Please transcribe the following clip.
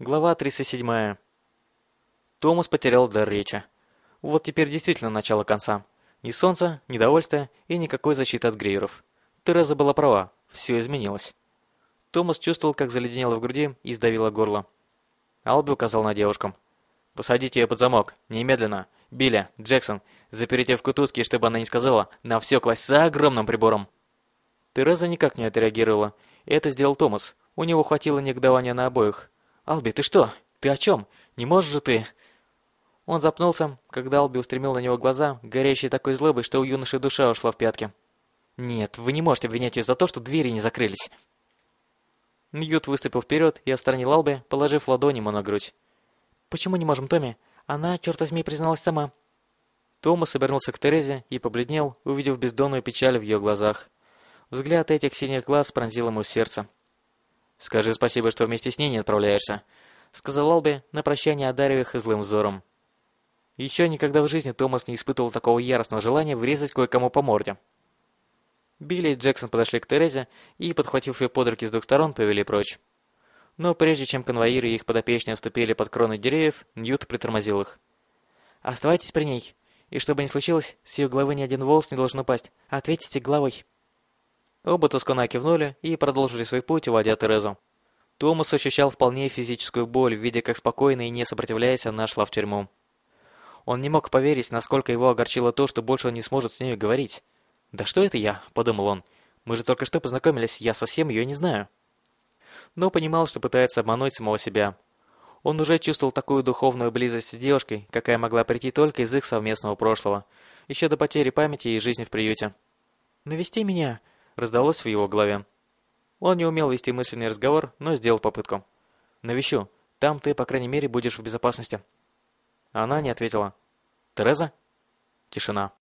Глава 37. Томас потерял дар речи. Вот теперь действительно начало конца. Ни солнца, ни довольствия и никакой защиты от грейеров. Тереза была права, все изменилось. Томас чувствовал, как заледенело в груди и сдавило горло. Алби указал на девушкам. «Посадите ее под замок, немедленно. Билли, Джексон, заперите в кутузке, чтобы она не сказала, на все класть за огромным прибором». Тереза никак не отреагировала. Это сделал Томас. У него хватило негодования на обоих. «Алби, ты что? Ты о чем? Не можешь же ты...» Он запнулся, когда Алби устремил на него глаза, горящие такой злобой, что у юноши душа ушла в пятки. «Нет, вы не можете обвинять ее за то, что двери не закрылись». Ньют выступил вперед и отстранил Алби, положив ладонь ему на грудь. «Почему не можем, Томми? Она, черт возьми, призналась сама». Томас обернулся к Терезе и побледнел, увидев бездонную печаль в ее глазах. Взгляд этих синих глаз пронзил ему сердце. «Скажи спасибо, что вместе с ней не отправляешься», — сказал Алби, на прощание одарив их злым взором. Еще никогда в жизни Томас не испытывал такого яростного желания врезать кое-кому по морде. Билли и Джексон подошли к Терезе и, подхватив ее под руки с двух сторон, повели прочь. Но прежде чем конвоиры и их подопечные вступили под кроны деревьев, Ньют притормозил их. «Оставайтесь при ней. И что бы ни случилось, с ее головы ни один волос не должен упасть. Ответите головой». Оба Тоскуна кивнули и продолжили свой путь, уводя Терезу. Томас ощущал вполне физическую боль, видя, как спокойно и не сопротивляясь она шла в тюрьму. Он не мог поверить, насколько его огорчило то, что больше он не сможет с ней говорить. «Да что это я?» – подумал он. «Мы же только что познакомились, я совсем ее не знаю». Но понимал, что пытается обмануть самого себя. Он уже чувствовал такую духовную близость с девушкой, какая могла прийти только из их совместного прошлого, еще до потери памяти и жизни в приюте. «Навести меня!» Раздалось в его голове. Он не умел вести мысленный разговор, но сделал попытку. «Навещу. Там ты, по крайней мере, будешь в безопасности». Она не ответила. «Тереза?» Тишина.